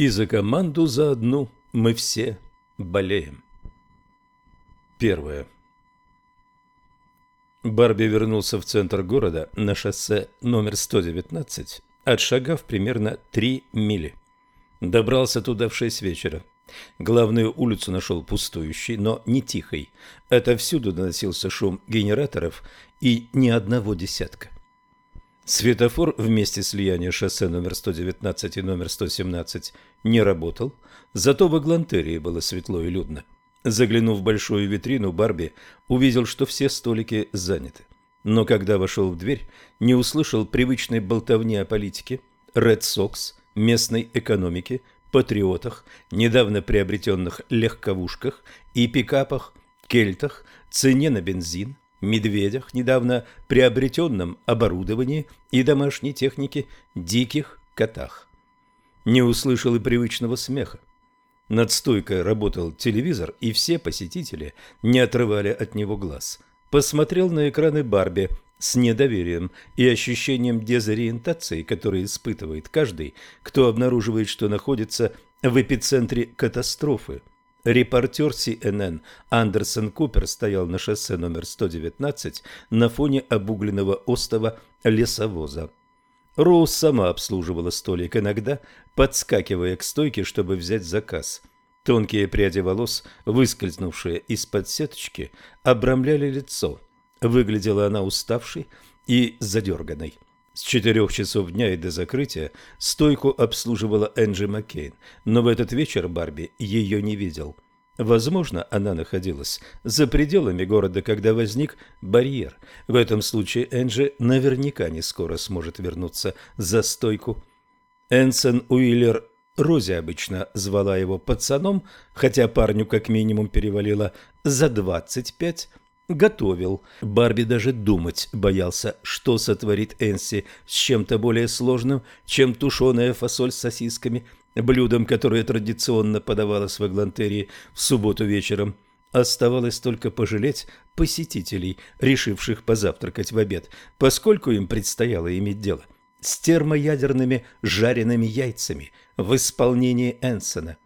И за команду за одну мы все болеем. Первое. Барби вернулся в центр города на шоссе номер 119, отшагав примерно 3 мили. Добрался туда в 6 вечера. Главную улицу нашел пустующей, но не тихой. Отовсюду доносился шум генераторов и ни одного десятка. Светофор вместе слияния шоссе номер 119 и номер 117 не работал, зато в Эглантерии было светло и людно. Заглянув в большую витрину, Барби увидел, что все столики заняты. Но когда вошел в дверь, не услышал привычной болтовни о политике, Ред Сокс, местной экономике, патриотах, недавно приобретенных легковушках и пикапах, кельтах, цене на бензин, медведях, недавно приобретенном оборудовании и домашней технике, диких котах. Не услышал и привычного смеха. Над стойкой работал телевизор, и все посетители не отрывали от него глаз. Посмотрел на экраны Барби с недоверием и ощущением дезориентации, которое испытывает каждый, кто обнаруживает, что находится в эпицентре катастрофы. Репортер CNN Андерсон Купер стоял на шоссе номер 119 на фоне обугленного остова лесовоза. Роуз сама обслуживала столик, иногда подскакивая к стойке, чтобы взять заказ. Тонкие пряди волос, выскользнувшие из-под сеточки, обрамляли лицо. Выглядела она уставшей и задерганной. С четырех часов дня и до закрытия стойку обслуживала Энджи Маккейн, но в этот вечер Барби ее не видел. Возможно, она находилась за пределами города, когда возник барьер. В этом случае Энджи наверняка не скоро сможет вернуться за стойку. Энсон Уиллер Рози обычно звала его пацаном, хотя парню как минимум перевалило за двадцать пять, готовил. Барби даже думать боялся, что сотворит Энси с чем-то более сложным, чем тушеная фасоль с сосисками, блюдом, которое традиционно подавалось в Эглантерии в субботу вечером. Оставалось только пожалеть посетителей, решивших позавтракать в обед, поскольку им предстояло иметь дело с термоядерными жареными яйцами в исполнении Энсона.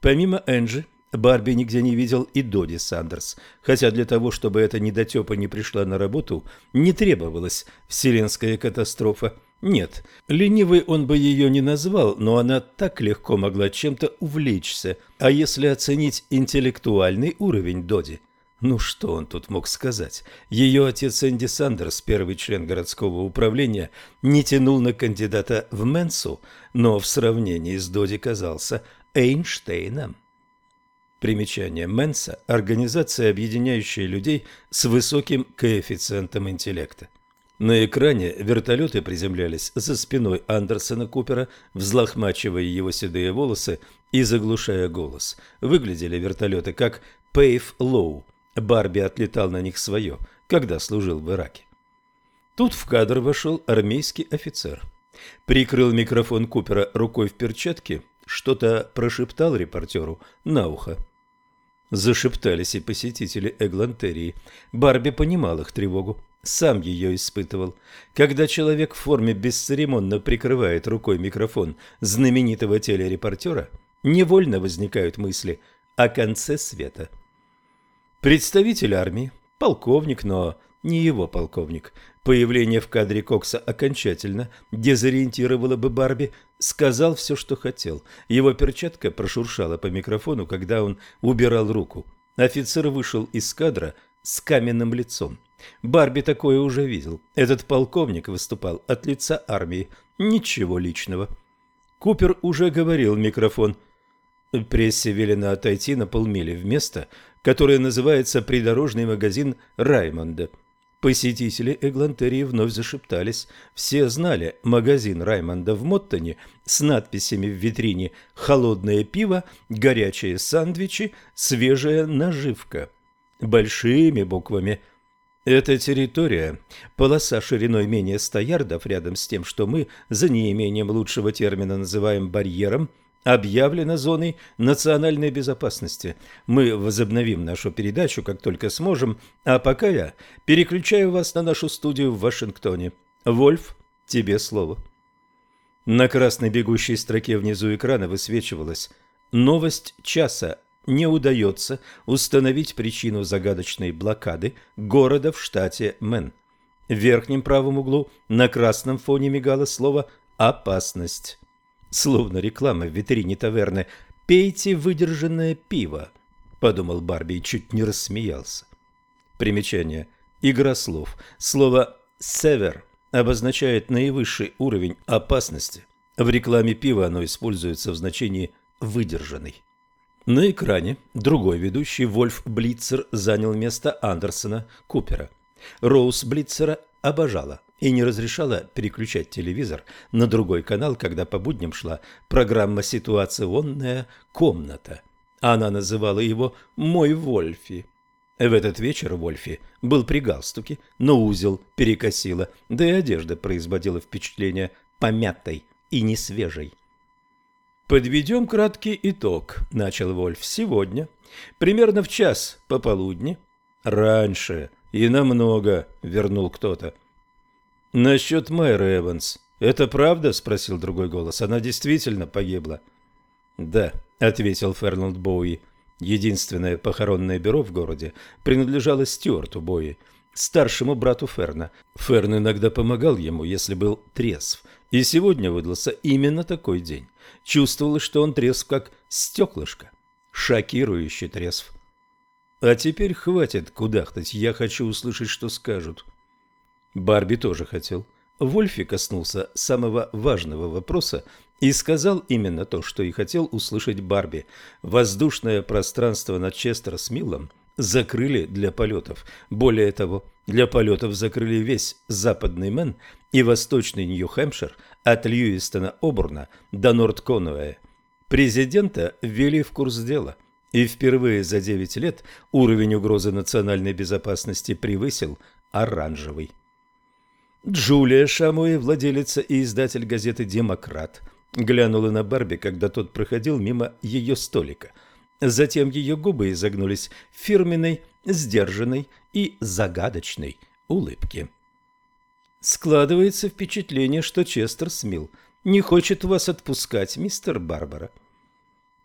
Помимо Энджи, Барби нигде не видел и Доди Сандерс, хотя для того, чтобы эта недотепа не пришла на работу, не требовалась вселенская катастрофа. Нет, ленивый он бы ее не назвал, но она так легко могла чем-то увлечься. А если оценить интеллектуальный уровень Доди? Ну что он тут мог сказать? Ее отец Энди Сандерс, первый член городского управления, не тянул на кандидата в Менсу, но в сравнении с Доди казался Эйнштейном. Примечание Менса – организация, объединяющая людей с высоким коэффициентом интеллекта. На экране вертолеты приземлялись за спиной Андерсона Купера, взлохмачивая его седые волосы и заглушая голос. Выглядели вертолеты как Пейв Лоу. Барби отлетал на них свое, когда служил в Ираке. Тут в кадр вошел армейский офицер. Прикрыл микрофон Купера рукой в перчатке, что-то прошептал репортеру на ухо. Зашептались и посетители Эглантерии. Барби понимал их тревогу, сам ее испытывал. Когда человек в форме бесцеремонно прикрывает рукой микрофон знаменитого телерепортера, невольно возникают мысли о конце света. Представитель армии, полковник, но не его полковник, Появление в кадре Кокса окончательно дезориентировало бы Барби, сказал все, что хотел. Его перчатка прошуршала по микрофону, когда он убирал руку. Офицер вышел из кадра с каменным лицом. Барби такое уже видел. Этот полковник выступал от лица армии. Ничего личного. Купер уже говорил в микрофон. Прессе велено отойти на полмили в место, которое называется «Придорожный магазин Раймонда». Посетители Эглантерии вновь зашептались. Все знали магазин Раймонда в Моттоне с надписями в витрине «Холодное пиво», «Горячие сандвичи», «Свежая наживка». Большими буквами. Эта территория, полоса шириной менее 100 ярдов рядом с тем, что мы, за неимением лучшего термина, называем барьером – объявлена зоной национальной безопасности. Мы возобновим нашу передачу, как только сможем, а пока я переключаю вас на нашу студию в Вашингтоне. Вольф, тебе слово. На красной бегущей строке внизу экрана высвечивалась «Новость часа. Не удается установить причину загадочной блокады города в штате Мэн». В верхнем правом углу на красном фоне мигало слово «Опасность». Словно реклама в витрине таверны «Пейте выдержанное пиво», — подумал Барби и чуть не рассмеялся. Примечание. Игра слов. Слово «север» обозначает наивысший уровень опасности. В рекламе пива оно используется в значении «выдержанный». На экране другой ведущий Вольф Блитцер занял место Андерсона Купера. Роуз Блитцера обожала и не разрешала переключать телевизор на другой канал, когда по будням шла программа «Ситуационная комната». Она называла его «Мой Вольфи». В этот вечер Вольфи был при галстуке, но узел перекосило, да и одежда производила впечатление помятой и несвежей. «Подведем краткий итог», — начал Вольф. «Сегодня, примерно в час пополудни, раньше и намного», — вернул кто-то. «Насчет Майры Эванс. Это правда?» — спросил другой голос. «Она действительно погибла?» «Да», — ответил Фернанд Боуи. Единственное похоронное бюро в городе принадлежало Стюарту Бои, старшему брату Ферна. Ферн иногда помогал ему, если был трезв. И сегодня выдался именно такой день. Чувствовалось, что он трезв, как стеклышко. Шокирующий трезв. А теперь хватит кудахтать, я хочу услышать, что скажут. Барби тоже хотел. Вольфи коснулся самого важного вопроса и сказал именно то, что и хотел услышать Барби. Воздушное пространство над Честер-Смиллом закрыли для полетов. Более того, для полетов закрыли весь западный Мэн и восточный Нью-Хэмпшир от Льюистона-Обурна до Норд-Конуэя. Президента ввели в курс дела, и впервые за 9 лет уровень угрозы национальной безопасности превысил оранжевый. Джулия Шамуи, владелица и издатель газеты «Демократ», глянула на Барби, когда тот проходил мимо ее столика. Затем ее губы изогнулись фирменной, сдержанной и загадочной улыбке. «Складывается впечатление, что Честер Смил не хочет вас отпускать, мистер Барбара».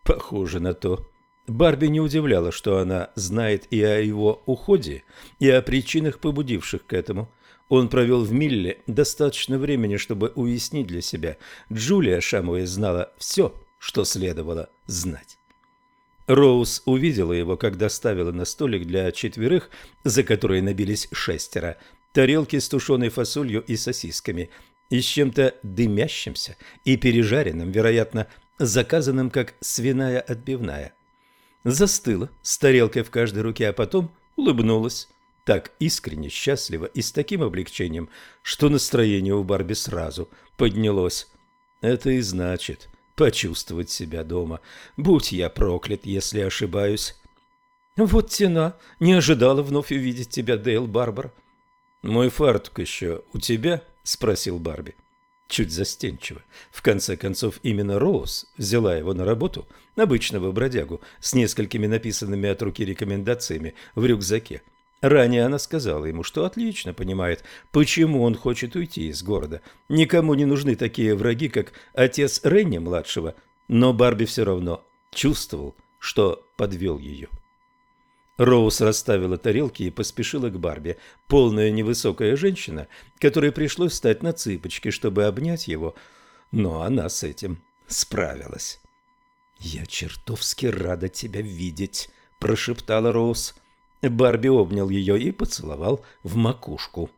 «Похоже на то», Барби не удивляла, что она знает и о его уходе, и о причинах, побудивших к этому. Он провел в Милле достаточно времени, чтобы уяснить для себя. Джулия Шамуэ знала все, что следовало знать. Роуз увидела его, когда ставила на столик для четверых, за которые набились шестеро, тарелки с тушеной фасолью и сосисками, и с чем-то дымящимся и пережаренным, вероятно, заказанным как свиная отбивная. Застыла с тарелкой в каждой руке, а потом улыбнулась так искренне счастлива и с таким облегчением, что настроение у Барби сразу поднялось. Это и значит почувствовать себя дома. Будь я проклят, если ошибаюсь. Вот тена, не ожидала вновь увидеть тебя, Дейл Барбара. Мой фартук еще у тебя? спросил Барби. Чуть застенчиво. В конце концов, именно Роуз взяла его на работу, обычного бродягу, с несколькими написанными от руки рекомендациями в рюкзаке. Ранее она сказала ему, что отлично понимает, почему он хочет уйти из города. Никому не нужны такие враги, как отец Ренни-младшего, но Барби все равно чувствовал, что подвел ее. Роуз расставила тарелки и поспешила к Барби. Полная невысокая женщина, которой пришлось встать на цыпочки, чтобы обнять его, но она с этим справилась. «Я чертовски рада тебя видеть», – прошептала Роуз. Барби обнял ее и поцеловал в макушку.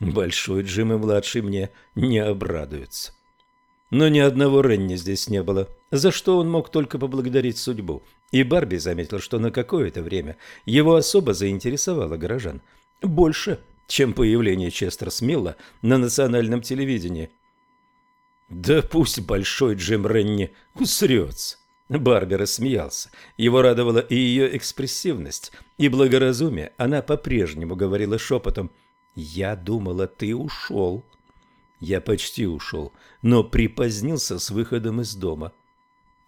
Большой Джим и младший мне не обрадуются. Но ни одного Ренни здесь не было, за что он мог только поблагодарить судьбу. И Барби заметил, что на какое-то время его особо заинтересовало горожан. Больше, чем появление Честер Смилла на национальном телевидении. «Да пусть Большой Джим Ренни усрется!» Барби рассмеялся. Его радовала и ее экспрессивность, и благоразумие. Она по-прежнему говорила шепотом. «Я думала, ты ушел». Я почти ушел, но припозднился с выходом из дома.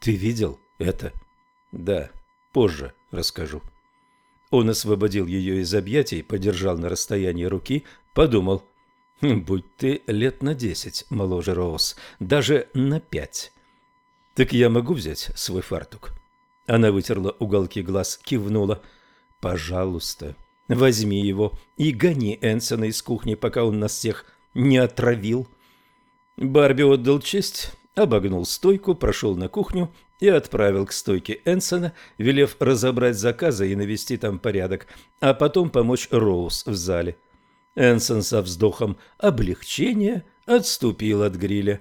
«Ты видел это?» «Да, позже расскажу». Он освободил ее из объятий, подержал на расстоянии руки, подумал. Будь ты лет на десять моложе Роуз, даже на пять. Так я могу взять свой фартук? Она вытерла уголки глаз, кивнула. Пожалуйста, возьми его и гони Энсона из кухни, пока он нас всех не отравил. Барби отдал честь, обогнул стойку, прошел на кухню и отправил к стойке Энсона, велев разобрать заказы и навести там порядок, а потом помочь Роуз в зале. Энсон со вздохом облегчения отступил от гриля.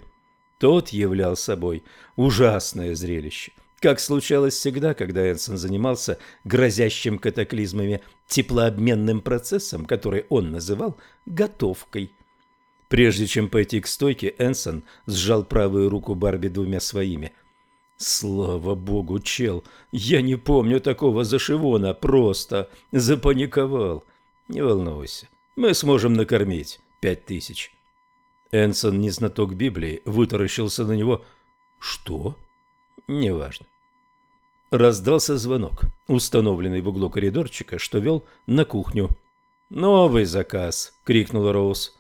Тот являл собой ужасное зрелище, как случалось всегда, когда Энсон занимался грозящим катаклизмами теплообменным процессом, который он называл «готовкой». Прежде чем пойти к стойке, Энсон сжал правую руку Барби двумя своими. «Слава богу, чел, я не помню такого зашивона, просто запаниковал. Не волнуйся, мы сможем накормить пять тысяч». Энсон, не знаток Библии, вытаращился на него. «Что?» «Неважно». Раздался звонок, установленный в углу коридорчика, что вел на кухню. «Новый заказ!» — крикнул Роуз.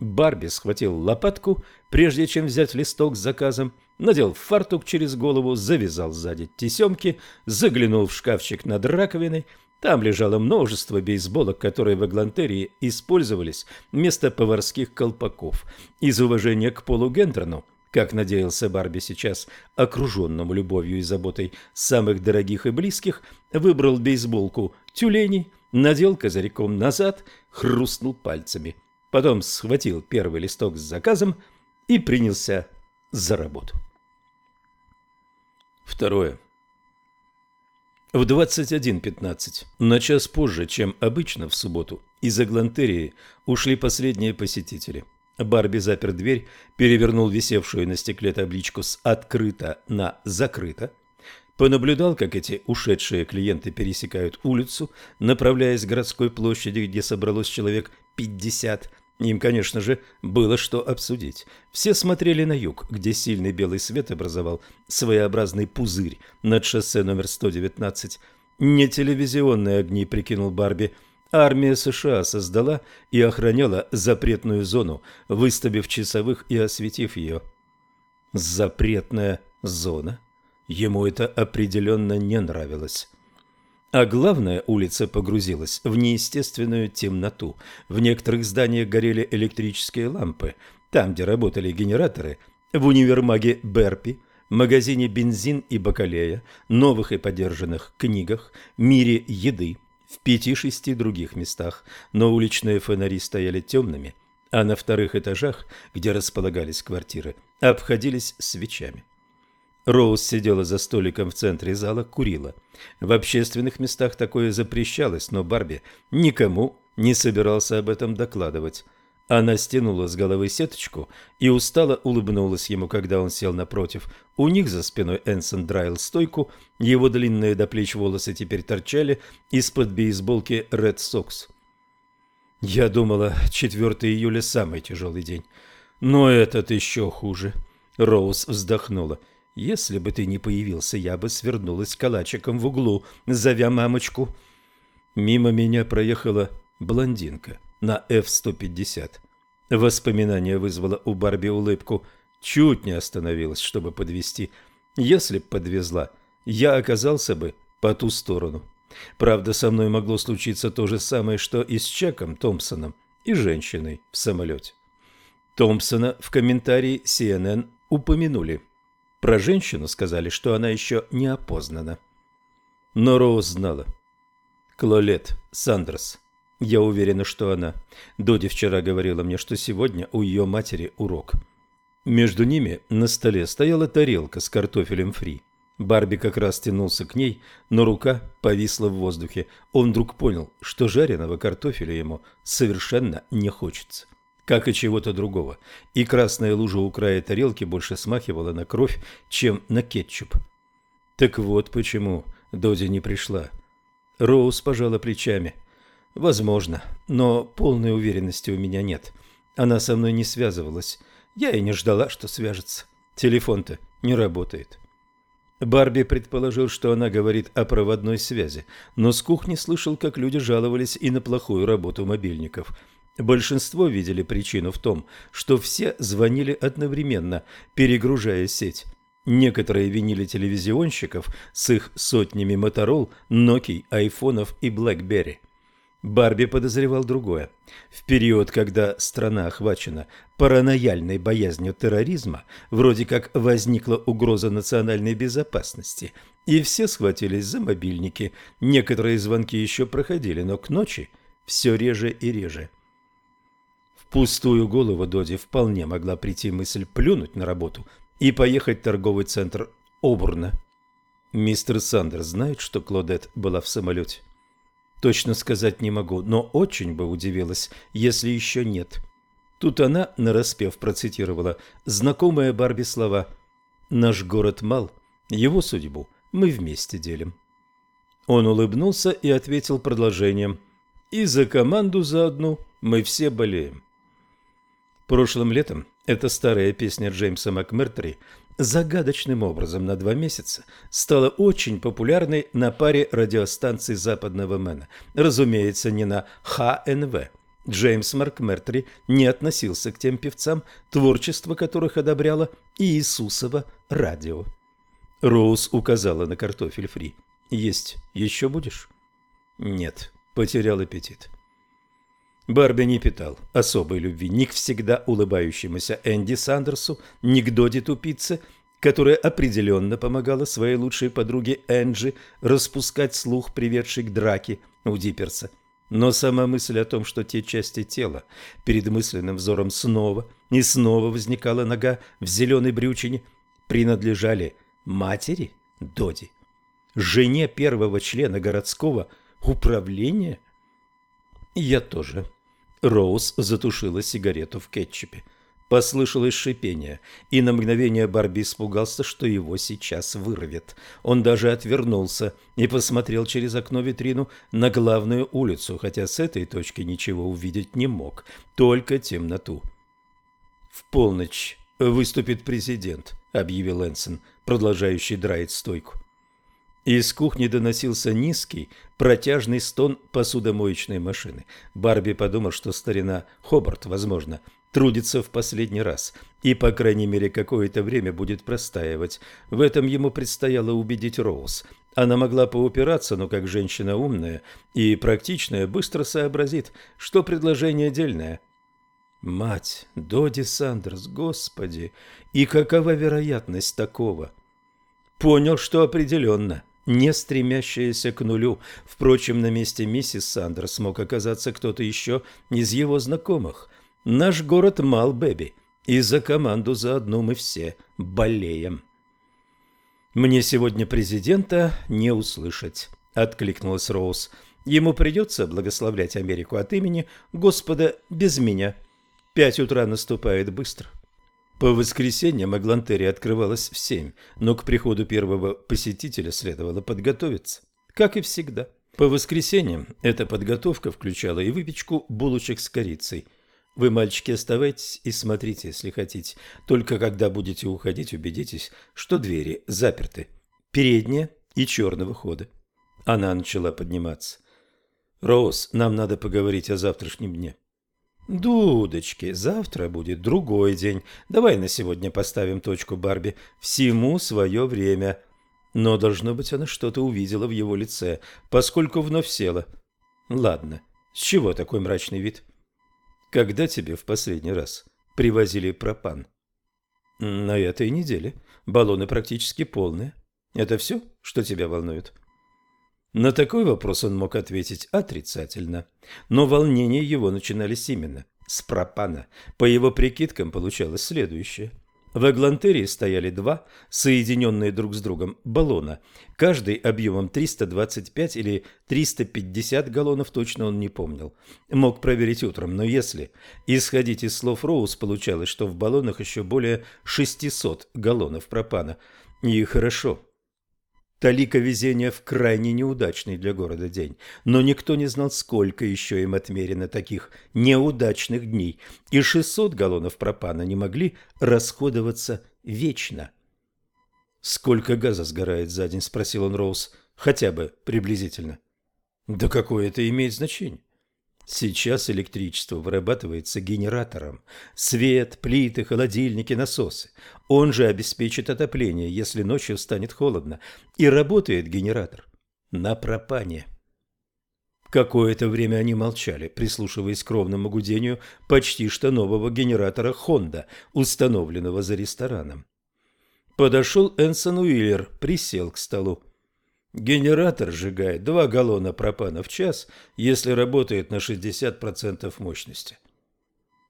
Барби схватил лопатку, прежде чем взять листок с заказом, надел фартук через голову, завязал сзади тесемки, заглянул в шкафчик над раковиной. Там лежало множество бейсболок, которые в Эглантерии использовались вместо поварских колпаков. Из уважения к Полу Гендрону, как надеялся Барби сейчас, окруженному любовью и заботой самых дорогих и близких, выбрал бейсболку тюлени, надел козырьком назад, хрустнул пальцами – потом схватил первый листок с заказом и принялся за работу. Второе. В 21.15, на час позже, чем обычно в субботу, из Эглантерии ушли последние посетители. Барби запер дверь, перевернул висевшую на стекле табличку с «открыто» на «закрыто», понаблюдал, как эти ушедшие клиенты пересекают улицу, направляясь к городской площади, где собралось человек 50, им, конечно же, было что обсудить. Все смотрели на юг, где сильный белый свет образовал своеобразный пузырь над шоссе номер 119. Не телевизионные огни, прикинул Барби. Армия США создала и охраняла запретную зону, выставив часовых и осветив ее. Запретная зона? Ему это определенно не нравилось. А главная улица погрузилась в неестественную темноту. В некоторых зданиях горели электрические лампы. Там, где работали генераторы, в универмаге Берпи, магазине бензин и бакалея, новых и подержанных книгах, мире еды, в пяти-шести других местах. Но уличные фонари стояли темными, а на вторых этажах, где располагались квартиры, обходились свечами. Роуз сидела за столиком в центре зала, курила. В общественных местах такое запрещалось, но Барби никому не собирался об этом докладывать. Она стянула с головы сеточку и устало улыбнулась ему, когда он сел напротив. У них за спиной Энсон драил стойку, его длинные до плеч волосы теперь торчали из-под бейсболки Red Sox. «Я думала, 4 июля самый тяжелый день, но этот еще хуже». Роуз вздохнула. Если бы ты не появился, я бы свернулась калачиком в углу, зовя мамочку. Мимо меня проехала блондинка на F-150. Воспоминание вызвало у Барби улыбку. Чуть не остановилась, чтобы подвести. Если б подвезла, я оказался бы по ту сторону. Правда, со мной могло случиться то же самое, что и с Чаком Томпсоном и женщиной в самолете. Томпсона в комментарии CNN упомянули. Про женщину сказали, что она еще не опознана. Но Роуз знала. Клолет Сандерс. Я уверена, что она. Доди вчера говорила мне, что сегодня у ее матери урок. Между ними на столе стояла тарелка с картофелем фри. Барби как раз тянулся к ней, но рука повисла в воздухе. Он вдруг понял, что жареного картофеля ему совершенно не хочется как и чего-то другого, и красная лужа у края тарелки больше смахивала на кровь, чем на кетчуп. Так вот почему Доди не пришла. Роуз пожала плечами. «Возможно, но полной уверенности у меня нет. Она со мной не связывалась. Я и не ждала, что свяжется. Телефон-то не работает». Барби предположил, что она говорит о проводной связи, но с кухни слышал, как люди жаловались и на плохую работу мобильников – Большинство видели причину в том, что все звонили одновременно, перегружая сеть. Некоторые винили телевизионщиков с их сотнями Моторол, Nokia, айфонов и Блэкберри. Барби подозревал другое. В период, когда страна охвачена паранояльной боязнью терроризма, вроде как возникла угроза национальной безопасности, и все схватились за мобильники. Некоторые звонки еще проходили, но к ночи все реже и реже. Пустую голову Доди вполне могла прийти мысль плюнуть на работу и поехать в торговый центр Обурна. Мистер Сандерс знает, что Клодет была в самолете? Точно сказать не могу, но очень бы удивилась, если еще нет. Тут она, нараспев, процитировала знакомые Барби слова «Наш город мал, его судьбу мы вместе делим». Он улыбнулся и ответил продолжением «И за команду за одну мы все болеем». Прошлым летом эта старая песня Джеймса МакМертри загадочным образом на два месяца стала очень популярной на паре радиостанций западного Мэна. Разумеется, не на ХНВ. Джеймс МакМертри не относился к тем певцам, творчество которых одобряло Иисусово радио. Роуз указала на картофель фри. «Есть еще будешь?» «Нет», — потерял аппетит. Барби не питал особой любви ни к всегда улыбающемуся Энди Сандерсу, ни к Доди Тупице, которая определенно помогала своей лучшей подруге Энджи распускать слух, приведший к драке у Дипперса. Но сама мысль о том, что те части тела перед мысленным взором снова и снова возникала нога в зеленой брючине, принадлежали матери Доди, жене первого члена городского управления. Я тоже Роуз затушила сигарету в кетчупе. Послышалось шипение, и на мгновение Барби испугался, что его сейчас вырвет. Он даже отвернулся и посмотрел через окно витрину на главную улицу, хотя с этой точки ничего увидеть не мог, только темноту. «В полночь выступит президент», — объявил Энсон, продолжающий драить стойку. Из кухни доносился низкий, протяжный стон посудомоечной машины. Барби подумал, что старина Хобарт, возможно, трудится в последний раз и, по крайней мере, какое-то время будет простаивать. В этом ему предстояло убедить Роуз. Она могла поупираться, но как женщина умная и практичная быстро сообразит, что предложение дельное. Мать, Доди Сандерс, господи, и какова вероятность такого? Понял, что определенно – не стремящаяся к нулю. Впрочем, на месте миссис Сандерс мог оказаться кто-то еще из его знакомых. Наш город мал, Бэби, и за команду заодно мы все болеем. «Мне сегодня президента не услышать», — откликнулась Роуз. «Ему придется благословлять Америку от имени Господа без меня. Пять утра наступает быстро». По воскресеньям Эглантерия открывалась в семь, но к приходу первого посетителя следовало подготовиться, как и всегда. По воскресеньям эта подготовка включала и выпечку булочек с корицей. Вы, мальчики, оставайтесь и смотрите, если хотите. Только когда будете уходить, убедитесь, что двери заперты. Передняя и черного хода. Она начала подниматься. «Роуз, нам надо поговорить о завтрашнем дне». Дудочки, завтра будет другой день. Давай на сегодня поставим точку Барби. Всему свое время. Но, должно быть, она что-то увидела в его лице, поскольку вновь села. Ладно, с чего такой мрачный вид? Когда тебе в последний раз привозили пропан? На этой неделе. Баллоны практически полные. Это все, что тебя волнует? На такой вопрос он мог ответить отрицательно, но волнения его начинались именно с пропана. По его прикидкам получалось следующее. В Эглантерии стояли два, соединенные друг с другом, баллона, каждый объемом 325 или 350 галлонов, точно он не помнил. Мог проверить утром, но если исходить из слов Роуз, получалось, что в баллонах еще более 600 галлонов пропана. И хорошо, Талика везения в крайне неудачный для города день, но никто не знал, сколько еще им отмерено таких неудачных дней, и 600 галлонов пропана не могли расходоваться вечно. «Сколько газа сгорает за день?» – спросил он Роуз. «Хотя бы приблизительно». «Да какое это имеет значение?» Сейчас электричество вырабатывается генератором. Свет, плиты, холодильники, насосы. Он же обеспечит отопление, если ночью станет холодно. И работает генератор на пропане. Какое-то время они молчали, прислушиваясь к ровному гудению почти что нового генератора «Хонда», установленного за рестораном. Подошел Энсон Уиллер, присел к столу. Генератор сжигает 2 галлона пропана в час, если работает на 60% мощности.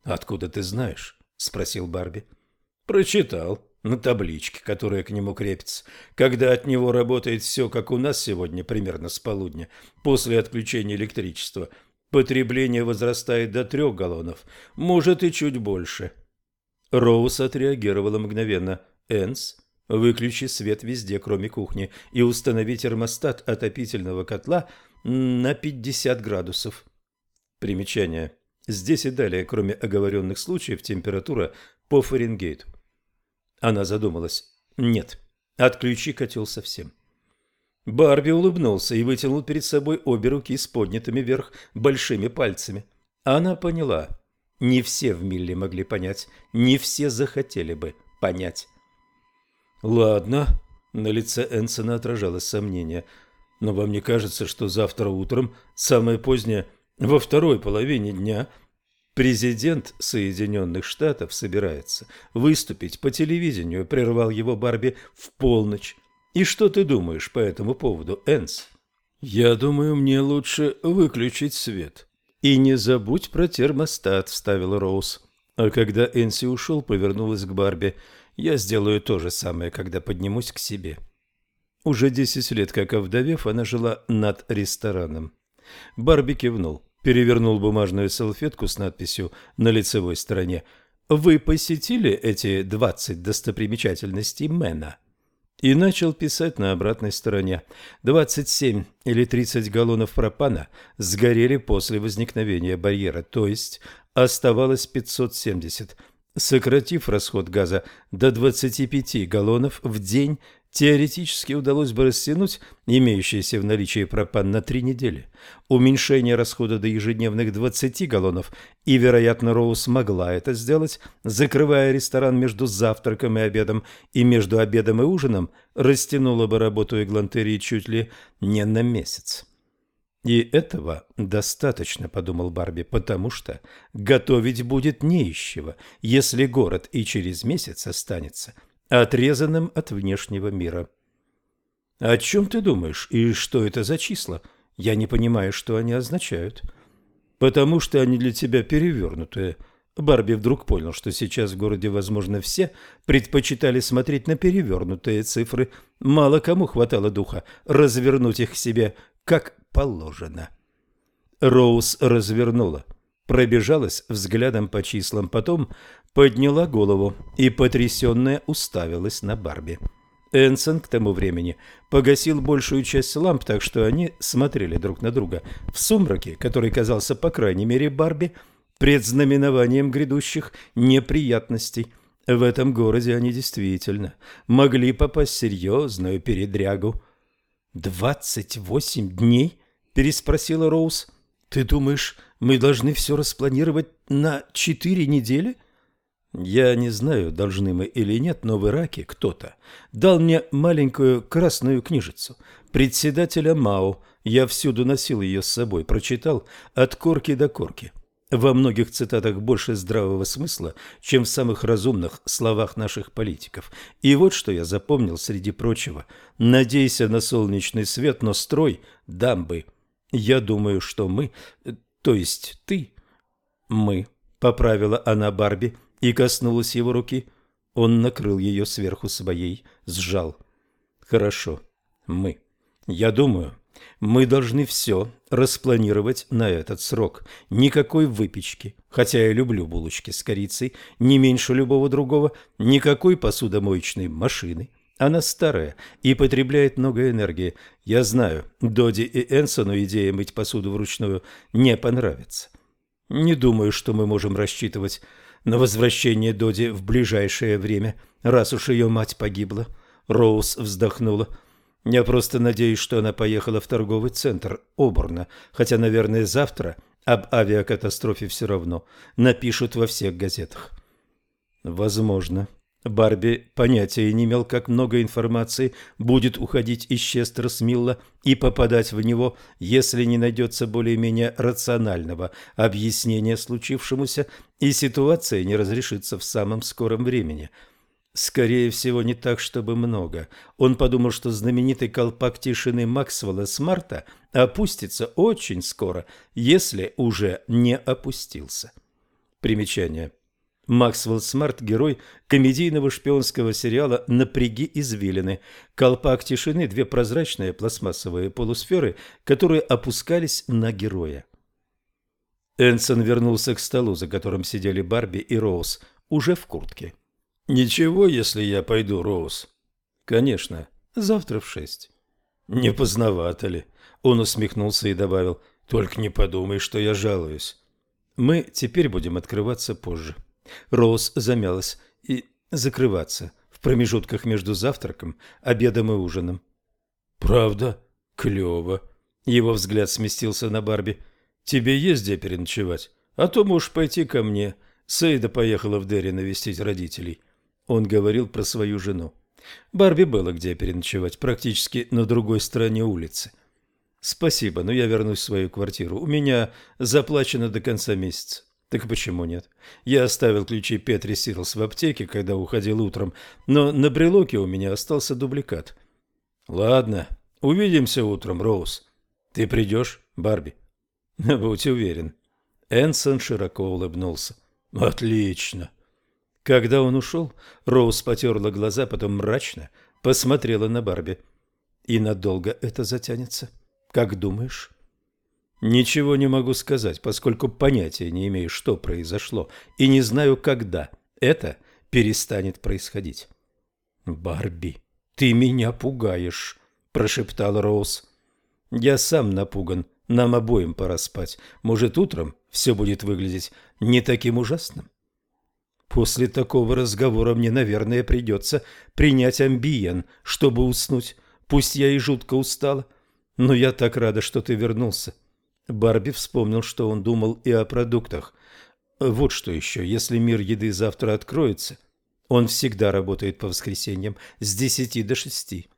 «Откуда ты знаешь?» – спросил Барби. «Прочитал на табличке, которая к нему крепится. Когда от него работает все, как у нас сегодня, примерно с полудня, после отключения электричества, потребление возрастает до трех галлонов, может и чуть больше». Роуз отреагировала мгновенно. «Энс, Выключи свет везде, кроме кухни, и установи термостат отопительного котла на 50 градусов. Примечание. Здесь и далее, кроме оговоренных случаев, температура по Фаренгейту. Она задумалась. Нет, отключи котел совсем. Барби улыбнулся и вытянул перед собой обе руки с поднятыми вверх большими пальцами. Она поняла. Не все в Милле могли понять, не все захотели бы понять. «Ладно», — на лице Энсона отражалось сомнение, «но вам не кажется, что завтра утром, самое позднее, во второй половине дня, президент Соединенных Штатов собирается выступить по телевидению», — прервал его Барби в полночь. «И что ты думаешь по этому поводу, Энс?» «Я думаю, мне лучше выключить свет». «И не забудь про термостат», — вставила Роуз. А когда Энси ушел, повернулась к Барби — я сделаю то же самое, когда поднимусь к себе. Уже десять лет, как овдовев, она жила над рестораном. Барби кивнул, перевернул бумажную салфетку с надписью на лицевой стороне «Вы посетили эти двадцать достопримечательностей Мэна?» и начал писать на обратной стороне. 27 или 30 галлонов пропана сгорели после возникновения барьера, то есть оставалось 570. Сократив расход газа до 25 галлонов в день, теоретически удалось бы растянуть имеющийся в наличии пропан на три недели. Уменьшение расхода до ежедневных 20 галлонов, и, вероятно, Роу смогла это сделать, закрывая ресторан между завтраком и обедом, и между обедом и ужином, растянула бы работу Эглантерии чуть ли не на месяц. И этого достаточно, подумал Барби, потому что готовить будет не из чего, если город и через месяц останется отрезанным от внешнего мира. О чем ты думаешь и что это за числа? Я не понимаю, что они означают. Потому что они для тебя перевернутые. Барби вдруг понял, что сейчас в городе, возможно, все предпочитали смотреть на перевернутые цифры. Мало кому хватало духа развернуть их к себе как положено. Роуз развернула, пробежалась взглядом по числам, потом подняла голову и потрясенная уставилась на Барби. Энсон к тому времени погасил большую часть ламп, так что они смотрели друг на друга в сумраке, который казался, по крайней мере, Барби, предзнаменованием грядущих неприятностей. В этом городе они действительно могли попасть в серьезную передрягу. «Двадцать восемь дней?» – переспросила Роуз. «Ты думаешь, мы должны все распланировать на четыре недели?» «Я не знаю, должны мы или нет, но в Ираке кто-то дал мне маленькую красную книжицу. Председателя Мао. Я всюду носил ее с собой, прочитал от корки до корки. Во многих цитатах больше здравого смысла, чем в самых разумных словах наших политиков. И вот что я запомнил среди прочего. «Надейся на солнечный свет, но строй дамбы». Я думаю, что мы, то есть ты, мы, поправила она Барби и коснулась его руки. Он накрыл ее сверху своей, сжал. Хорошо, мы. Я думаю, мы должны все распланировать на этот срок. Никакой выпечки, хотя я люблю булочки с корицей, не меньше любого другого, никакой посудомоечной машины. Она старая и потребляет много энергии. Я знаю, Доди и Энсону идея мыть посуду вручную не понравится. Не думаю, что мы можем рассчитывать на возвращение Доди в ближайшее время, раз уж ее мать погибла. Роуз вздохнула. Я просто надеюсь, что она поехала в торговый центр Оборна, хотя, наверное, завтра об авиакатастрофе все равно напишут во всех газетах. Возможно. Барби понятия не имел, как много информации будет уходить из Честерсмилла и попадать в него, если не найдется более-менее рационального объяснения случившемуся, и ситуация не разрешится в самом скором времени. Скорее всего, не так, чтобы много. Он подумал, что знаменитый колпак тишины Максвелла Смарта опустится очень скоро, если уже не опустился. Примечание. Максвелл Смарт – герой комедийного шпионского сериала «Напряги извилины». Колпак тишины – две прозрачные пластмассовые полусферы, которые опускались на героя. Энсон вернулся к столу, за которым сидели Барби и Роуз, уже в куртке. «Ничего, если я пойду, Роуз?» «Конечно. Завтра в шесть». «Не поздновато ли?» Он усмехнулся и добавил. «Только не подумай, что я жалуюсь. Мы теперь будем открываться позже». Роуз замялась и закрываться в промежутках между завтраком, обедом и ужином. «Правда? Клево!» Его взгляд сместился на Барби. «Тебе есть где переночевать? А то можешь пойти ко мне. Сейда поехала в Дерри навестить родителей». Он говорил про свою жену. Барби было где переночевать, практически на другой стороне улицы. «Спасибо, но я вернусь в свою квартиру. У меня заплачено до конца месяца». Так почему нет? Я оставил ключи Петри Сирлс в аптеке, когда уходил утром, но на брелоке у меня остался дубликат. Ладно, увидимся утром, Роуз. Ты придешь, Барби? Будь уверен. Энсон широко улыбнулся. Отлично. Когда он ушел, Роуз потерла глаза, потом мрачно посмотрела на Барби. И надолго это затянется? Как думаешь? Ничего не могу сказать, поскольку понятия не имею, что произошло, и не знаю, когда это перестанет происходить. «Барби, ты меня пугаешь», – прошептал Роуз. «Я сам напуган. Нам обоим пора спать. Может, утром все будет выглядеть не таким ужасным?» «После такого разговора мне, наверное, придется принять амбиен, чтобы уснуть. Пусть я и жутко устала, но я так рада, что ты вернулся. Барби вспомнил, что он думал и о продуктах. Вот что еще, если мир еды завтра откроется, он всегда работает по воскресеньям с десяти до шести.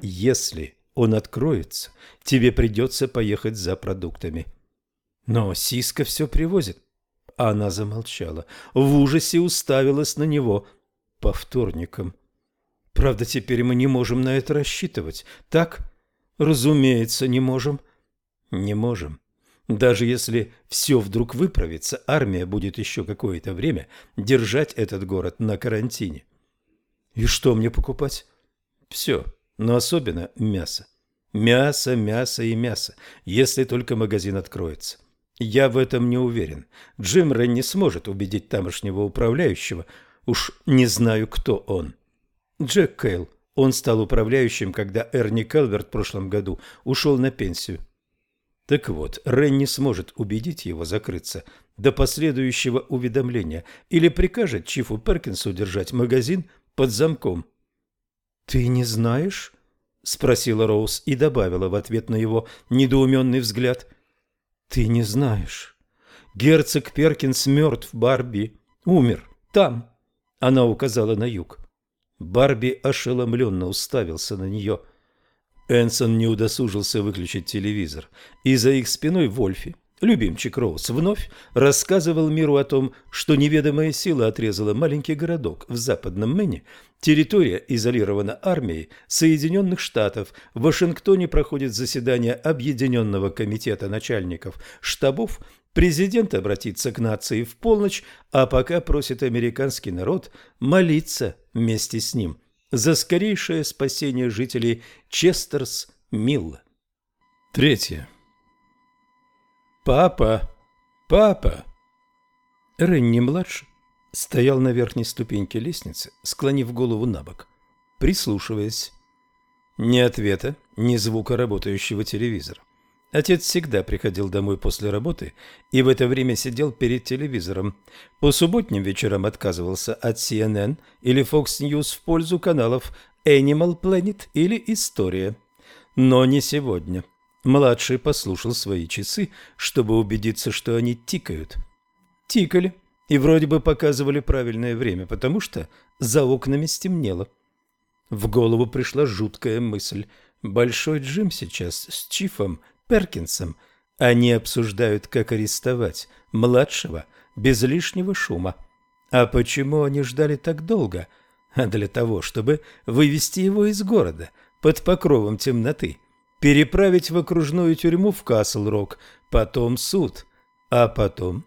Если он откроется, тебе придется поехать за продуктами. Но Сиска все привозит. Она замолчала, в ужасе уставилась на него по вторникам. Правда, теперь мы не можем на это рассчитывать, так? Разумеется, не можем. Не можем. Даже если все вдруг выправится, армия будет еще какое-то время держать этот город на карантине. И что мне покупать? Все, но особенно мясо. Мясо, мясо и мясо, если только магазин откроется. Я в этом не уверен. Джим Рен не сможет убедить тамошнего управляющего. Уж не знаю, кто он. Джек Кейл. Он стал управляющим, когда Эрни Келверт в прошлом году ушел на пенсию. Так вот, Рен не сможет убедить его закрыться до последующего уведомления или прикажет Чифу Перкинсу держать магазин под замком. «Ты не знаешь?» – спросила Роуз и добавила в ответ на его недоуменный взгляд. «Ты не знаешь. Герцог Перкинс мертв, Барби. Умер. Там». Она указала на юг. Барби ошеломленно уставился на нее – Энсон не удосужился выключить телевизор, и за их спиной Вольфи, любимчик Роуз, вновь рассказывал миру о том, что неведомая сила отрезала маленький городок в западном Мэне, территория изолирована армией Соединенных Штатов, в Вашингтоне проходит заседание Объединенного комитета начальников штабов, президент обратится к нации в полночь, а пока просит американский народ молиться вместе с ним – за скорейшее спасение жителей Честерс-Милла. Третье. «Папа! Папа!» Ренни-младший стоял на верхней ступеньке лестницы, склонив голову на бок, прислушиваясь. Ни ответа, ни звука работающего телевизора. Отец всегда приходил домой после работы и в это время сидел перед телевизором. По субботним вечерам отказывался от CNN или Fox News в пользу каналов Animal Planet или История. Но не сегодня. Младший послушал свои часы, чтобы убедиться, что они тикают. Тикали и вроде бы показывали правильное время, потому что за окнами стемнело. В голову пришла жуткая мысль. Большой Джим сейчас с Чифом Перкинсом. Они обсуждают, как арестовать младшего без лишнего шума. А почему они ждали так долго? А для того, чтобы вывести его из города под покровом темноты переправить в окружную тюрьму в Касл-Рок, потом суд, а потом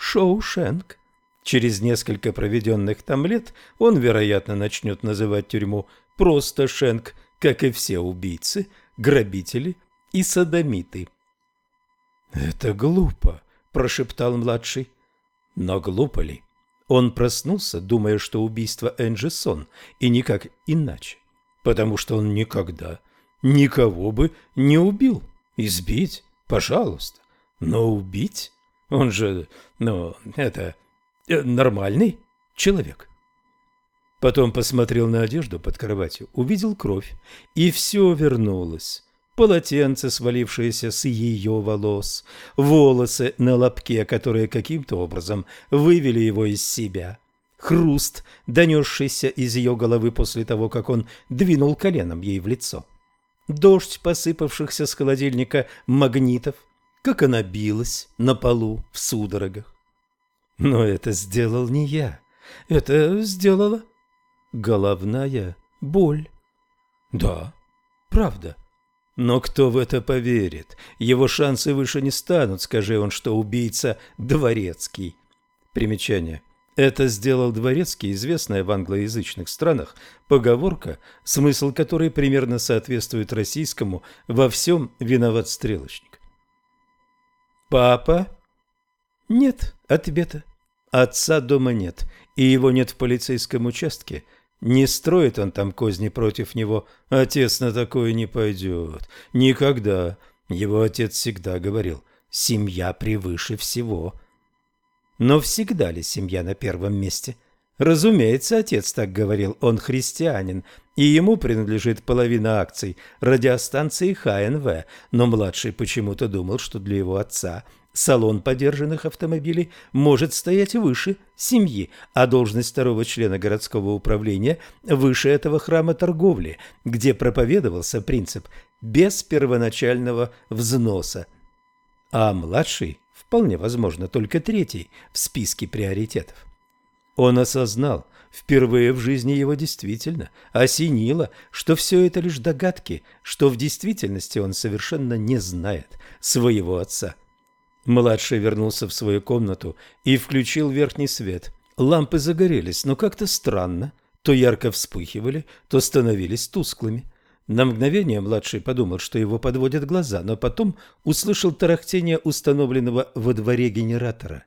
Шоушенк. Через несколько проведенных там лет он, вероятно, начнет называть тюрьму просто Шенк, как и все убийцы, грабители и садомиты. «Это глупо», – прошептал младший. Но глупо ли? Он проснулся, думая, что убийство Энджи сон, и никак иначе, потому что он никогда никого бы не убил. Избить, пожалуйста, но убить? Он же, ну, это э, нормальный человек. Потом посмотрел на одежду под кроватью, увидел кровь, и все вернулось. Полотенце, свалившееся с ее волос, волосы на лобке, которые каким-то образом вывели его из себя, хруст, донесшийся из ее головы после того, как он двинул коленом ей в лицо дождь посыпавшихся с холодильника магнитов, как она билась на полу в судорогах. Но это сделал не я, это сделала головная боль. Да, правда. Но кто в это поверит? Его шансы выше не станут, скажи он, что убийца дворецкий. Примечание. Это сделал Дворецкий, известная в англоязычных странах поговорка, смысл которой примерно соответствует российскому «во всем виноват стрелочник». «Папа?» «Нет ответа. Отца дома нет, и его нет в полицейском участке. Не строит он там козни против него. Отец на такое не пойдет. Никогда. Его отец всегда говорил, семья превыше всего». Но всегда ли семья на первом месте? Разумеется, отец так говорил, он христианин, и ему принадлежит половина акций радиостанции ХНВ, но младший почему-то думал, что для его отца салон подержанных автомобилей может стоять выше семьи, а должность второго члена городского управления выше этого храма торговли, где проповедовался принцип без первоначального взноса. А младший вполне возможно, только третий в списке приоритетов. Он осознал, впервые в жизни его действительно осенило, что все это лишь догадки, что в действительности он совершенно не знает своего отца. Младший вернулся в свою комнату и включил верхний свет. Лампы загорелись, но как-то странно. То ярко вспыхивали, то становились тусклыми. На мгновение младший подумал, что его подводят глаза, но потом услышал тарахтение установленного во дворе генератора.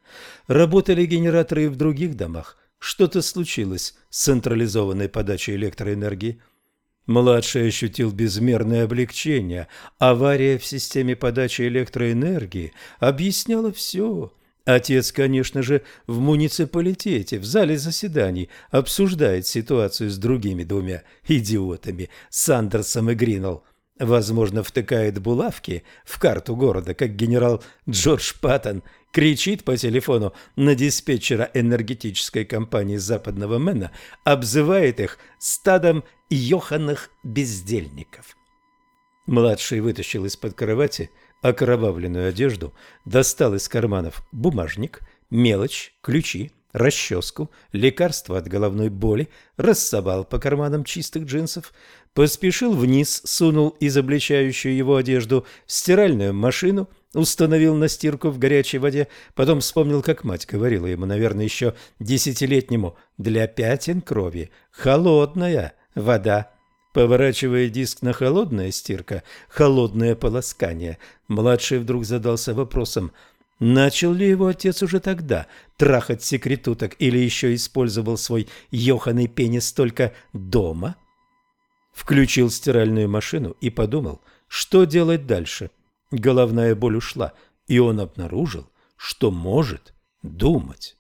Работали генераторы и в других домах. Что-то случилось с централизованной подачей электроэнергии. Младший ощутил безмерное облегчение. Авария в системе подачи электроэнергии объясняла все – Отец, конечно же, в муниципалитете, в зале заседаний, обсуждает ситуацию с другими двумя идиотами, Сандерсом и Гринелл. Возможно, втыкает булавки в карту города, как генерал Джордж Паттон кричит по телефону на диспетчера энергетической компании западного Мэна, обзывает их стадом ёханых бездельников. Младший вытащил из-под кровати – окровавленную одежду, достал из карманов бумажник, мелочь, ключи, расческу, лекарство от головной боли, рассовал по карманам чистых джинсов, поспешил вниз, сунул изобличающую его одежду в стиральную машину, установил на стирку в горячей воде, потом вспомнил, как мать говорила ему, наверное, еще десятилетнему, «Для пятен крови холодная вода». Поворачивая диск на холодная стирка, холодное полоскание, младший вдруг задался вопросом, начал ли его отец уже тогда трахать секретуток или еще использовал свой ёханый пенис только дома? Включил стиральную машину и подумал, что делать дальше. Головная боль ушла, и он обнаружил, что может думать.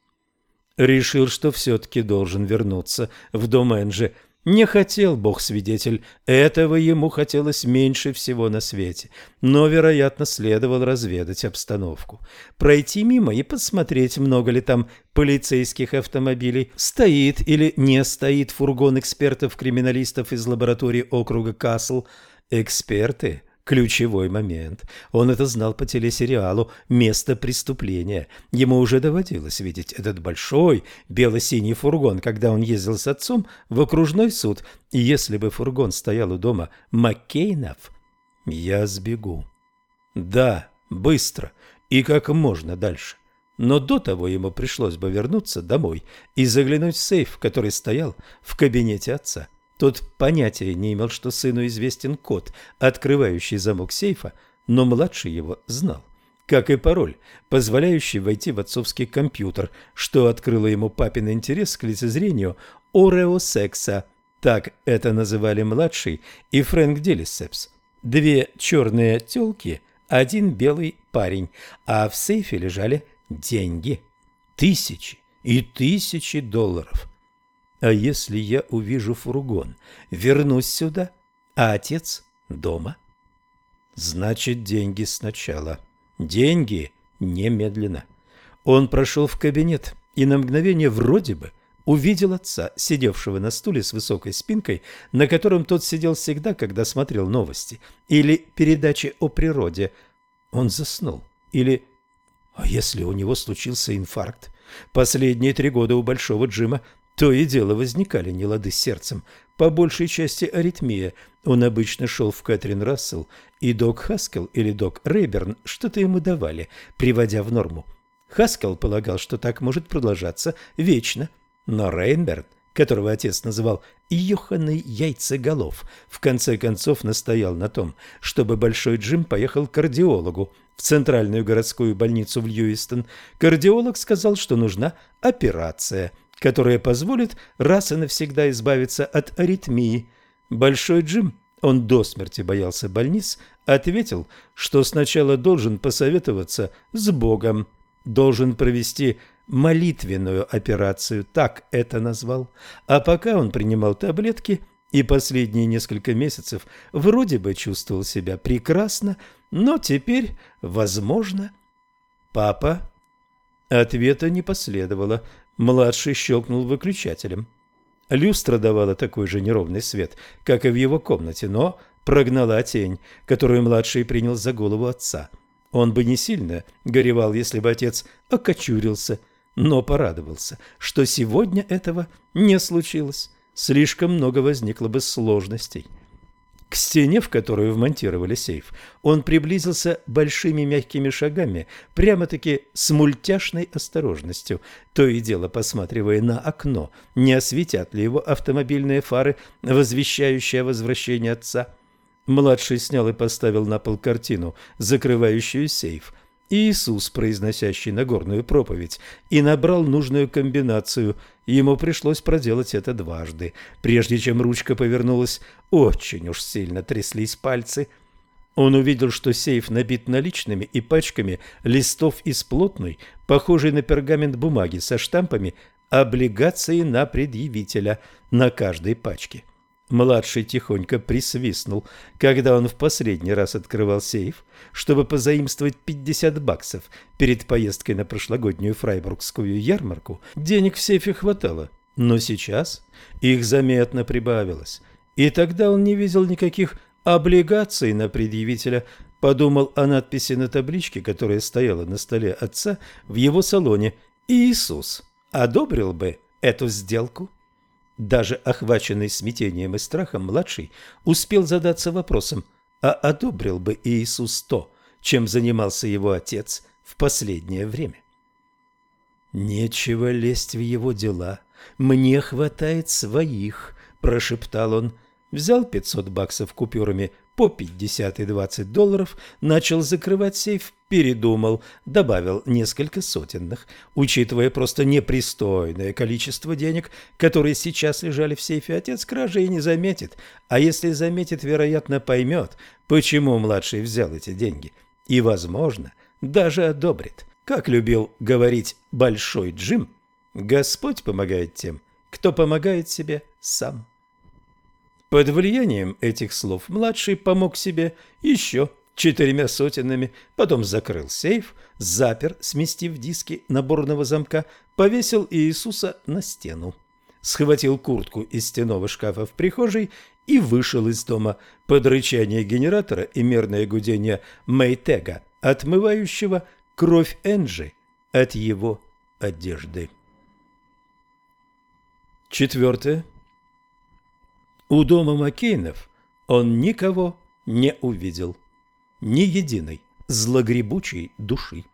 Решил, что все-таки должен вернуться в дом Энджи, Не хотел Бог-свидетель, этого ему хотелось меньше всего на свете, но, вероятно, следовало разведать обстановку. Пройти мимо и посмотреть, много ли там полицейских автомобилей, стоит или не стоит фургон экспертов-криминалистов из лаборатории округа Касл. Эксперты ключевой момент. Он это знал по телесериалу «Место преступления». Ему уже доводилось видеть этот большой бело-синий фургон, когда он ездил с отцом в окружной суд. И если бы фургон стоял у дома Маккейнов, я сбегу. Да, быстро и как можно дальше. Но до того ему пришлось бы вернуться домой и заглянуть в сейф, который стоял в кабинете отца. Тот понятия не имел, что сыну известен код, открывающий замок сейфа, но младший его знал. Как и пароль, позволяющий войти в отцовский компьютер, что открыло ему папин интерес к лицезрению ореосекса. Так это называли младший и Фрэнк Делисепс. Две черные телки, один белый парень, а в сейфе лежали деньги. Тысячи и тысячи долларов – а если я увижу фургон, вернусь сюда, а отец дома? Значит, деньги сначала. Деньги немедленно. Он прошел в кабинет и на мгновение вроде бы увидел отца, сидевшего на стуле с высокой спинкой, на котором тот сидел всегда, когда смотрел новости или передачи о природе. Он заснул. Или... А если у него случился инфаркт? Последние три года у Большого Джима то и дело возникали нелады с сердцем, по большей части аритмия. Он обычно шел в Кэтрин Рассел, и док Хаскел или док Рейберн что-то ему давали, приводя в норму. Хаскел полагал, что так может продолжаться вечно, но Рейнберн, которого отец называл «Йоханный яйцеголов», в конце концов настоял на том, чтобы Большой Джим поехал к кардиологу в центральную городскую больницу в Льюистон. Кардиолог сказал, что нужна операция – которая позволит раз и навсегда избавиться от аритмии. Большой Джим, он до смерти боялся больниц, ответил, что сначала должен посоветоваться с Богом, должен провести молитвенную операцию, так это назвал. А пока он принимал таблетки и последние несколько месяцев вроде бы чувствовал себя прекрасно, но теперь, возможно... Папа? Ответа не последовало. Младший щелкнул выключателем. Люстра давала такой же неровный свет, как и в его комнате, но прогнала тень, которую младший принял за голову отца. Он бы не сильно горевал, если бы отец окочурился, но порадовался, что сегодня этого не случилось. Слишком много возникло бы сложностей. К стене, в которую вмонтировали сейф, он приблизился большими мягкими шагами, прямо-таки с мультяшной осторожностью, то и дело посматривая на окно, не осветят ли его автомобильные фары, возвещающие возвращение отца. Младший снял и поставил на пол картину, закрывающую сейф – Иисус, произносящий Нагорную проповедь, и набрал нужную комбинацию. Ему пришлось проделать это дважды. Прежде чем ручка повернулась, очень уж сильно тряслись пальцы. Он увидел, что сейф набит наличными и пачками листов из плотной, похожей на пергамент бумаги со штампами облигации на предъявителя на каждой пачке. Младший тихонько присвистнул, когда он в последний раз открывал сейф, чтобы позаимствовать 50 баксов перед поездкой на прошлогоднюю фрайбургскую ярмарку. Денег в сейфе хватало, но сейчас их заметно прибавилось. И тогда он не видел никаких облигаций на предъявителя, подумал о надписи на табличке, которая стояла на столе отца в его салоне. Иисус одобрил бы эту сделку? Даже охваченный смятением и страхом младший успел задаться вопросом, а одобрил бы Иисус то, чем занимался его отец в последнее время. «Нечего лезть в его дела, мне хватает своих», – прошептал он, взял 500 баксов купюрами по 50 и 20 долларов, начал закрывать сейф, передумал, добавил несколько сотенных, учитывая просто непристойное количество денег, которые сейчас лежали в сейфе, отец кражи и не заметит, а если заметит, вероятно, поймет, почему младший взял эти деньги, и, возможно, даже одобрит. Как любил говорить Большой Джим, Господь помогает тем, кто помогает себе сам. Под влиянием этих слов младший помог себе еще четырьмя сотенами, потом закрыл сейф, запер, сместив диски наборного замка, повесил Иисуса на стену. Схватил куртку из стенового шкафа в прихожей и вышел из дома под рычание генератора и мерное гудение Мейтега, отмывающего кровь Энджи от его одежды. Четвертое. У дома Маккейнов он никого не увидел. Ни единой злогребучей души.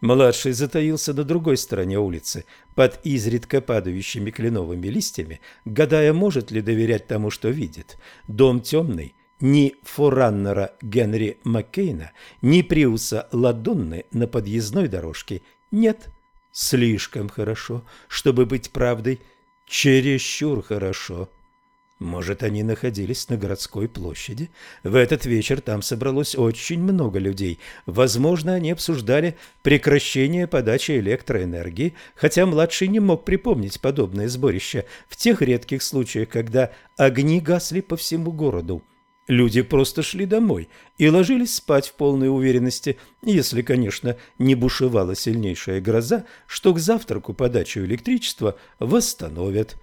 Младший затаился на другой стороне улицы, под изредка падающими кленовыми листьями, гадая, может ли доверять тому, что видит. Дом темный, ни фораннера Генри Маккейна, ни Приуса Ладонны на подъездной дорожке нет. Слишком хорошо, чтобы быть правдой, чересчур хорошо. Может, они находились на городской площади? В этот вечер там собралось очень много людей. Возможно, они обсуждали прекращение подачи электроэнергии, хотя младший не мог припомнить подобное сборище в тех редких случаях, когда огни гасли по всему городу. Люди просто шли домой и ложились спать в полной уверенности, если, конечно, не бушевала сильнейшая гроза, что к завтраку подачу электричества восстановят.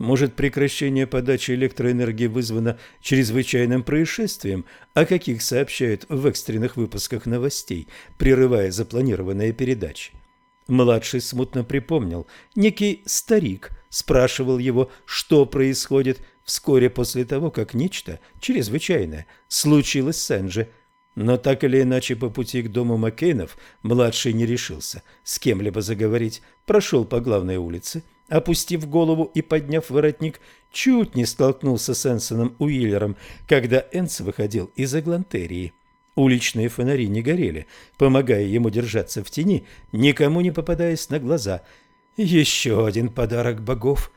Может, прекращение подачи электроэнергии вызвано чрезвычайным происшествием, о каких сообщают в экстренных выпусках новостей, прерывая запланированные передачи. Младший смутно припомнил. Некий старик спрашивал его, что происходит вскоре после того, как нечто чрезвычайное случилось с Энджи. Но так или иначе по пути к дому Маккейнов младший не решился с кем-либо заговорить, прошел по главной улице – опустив голову и подняв воротник, чуть не столкнулся с Энсоном Уиллером, когда Энс выходил из Эглантерии. Уличные фонари не горели, помогая ему держаться в тени, никому не попадаясь на глаза. Еще один подарок богов.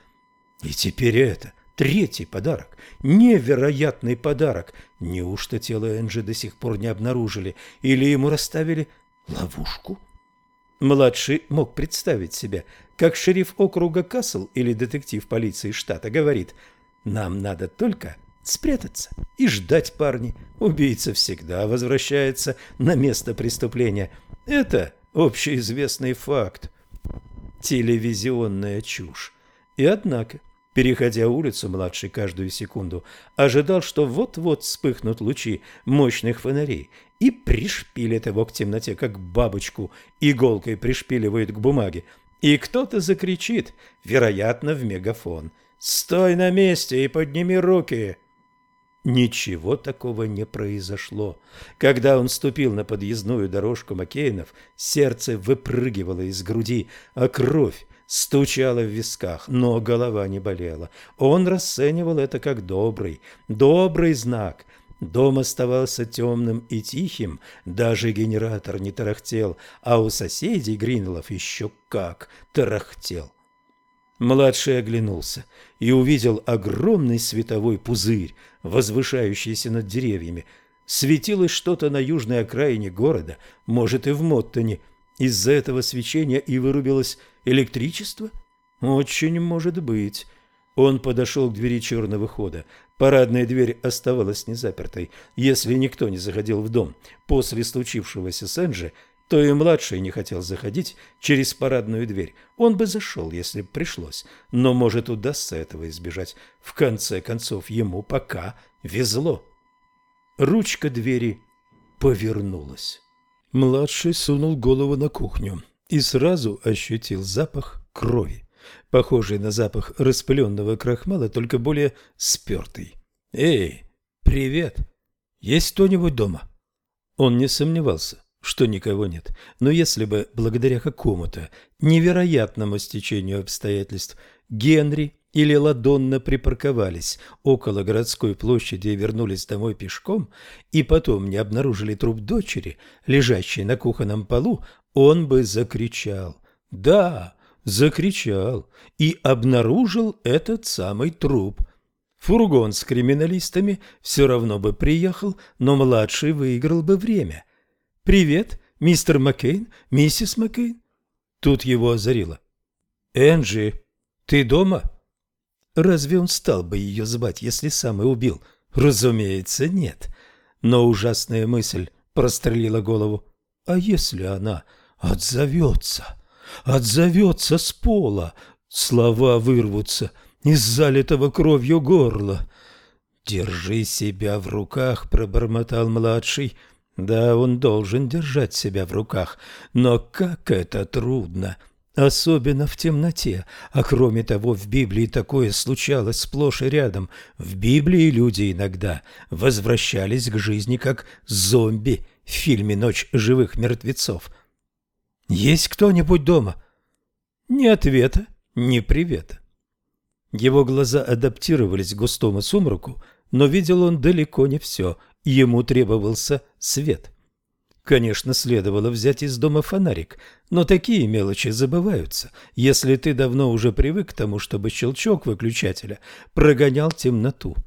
И теперь это, третий подарок, невероятный подарок. Неужто тело Энджи до сих пор не обнаружили или ему расставили ловушку? Младший мог представить себе, как шериф округа Касл или детектив полиции штата говорит «Нам надо только спрятаться и ждать парни. Убийца всегда возвращается на место преступления. Это общеизвестный факт. Телевизионная чушь. И однако, переходя улицу, младший каждую секунду ожидал, что вот-вот вспыхнут лучи мощных фонарей и пришпилят его к темноте, как бабочку иголкой пришпиливают к бумаге и кто-то закричит, вероятно, в мегафон. «Стой на месте и подними руки!» Ничего такого не произошло. Когда он ступил на подъездную дорожку Маккейнов, сердце выпрыгивало из груди, а кровь стучала в висках, но голова не болела. Он расценивал это как добрый, добрый знак – Дом оставался темным и тихим, даже генератор не тарахтел, а у соседей Гринлов еще как тарахтел. Младший оглянулся и увидел огромный световой пузырь, возвышающийся над деревьями. Светилось что-то на южной окраине города, может и в Моттоне. Из-за этого свечения и вырубилось электричество? Очень может быть. Он подошел к двери черного хода. Парадная дверь оставалась незапертой. Если никто не заходил в дом после случившегося с Энджи, то и младший не хотел заходить через парадную дверь. Он бы зашел, если пришлось, но, может, удастся этого избежать. В конце концов, ему пока везло. Ручка двери повернулась. Младший сунул голову на кухню и сразу ощутил запах крови похожий на запах распыленного крахмала, только более спертый. «Эй, привет! Есть кто-нибудь дома?» Он не сомневался, что никого нет, но если бы, благодаря какому-то невероятному стечению обстоятельств, Генри или Ладонна припарковались около городской площади и вернулись домой пешком, и потом не обнаружили труп дочери, лежащей на кухонном полу, он бы закричал «Да!» закричал и обнаружил этот самый труп. Фургон с криминалистами все равно бы приехал, но младший выиграл бы время. «Привет, мистер Маккейн, миссис Маккейн?» Тут его озарило. «Энджи, ты дома?» Разве он стал бы ее звать, если сам и убил? Разумеется, нет. Но ужасная мысль прострелила голову. А если она отзовется? Отзовется с пола. Слова вырвутся из залитого кровью горла. «Держи себя в руках», — пробормотал младший. «Да, он должен держать себя в руках, но как это трудно!» Особенно в темноте. А кроме того, в Библии такое случалось сплошь и рядом. В Библии люди иногда возвращались к жизни как зомби в фильме «Ночь живых мертвецов». «Есть кто-нибудь дома?» Ни ответа, ни привета. Его глаза адаптировались к густому сумраку, но видел он далеко не все. Ему требовался свет. Конечно, следовало взять из дома фонарик, но такие мелочи забываются, если ты давно уже привык к тому, чтобы щелчок выключателя прогонял темноту.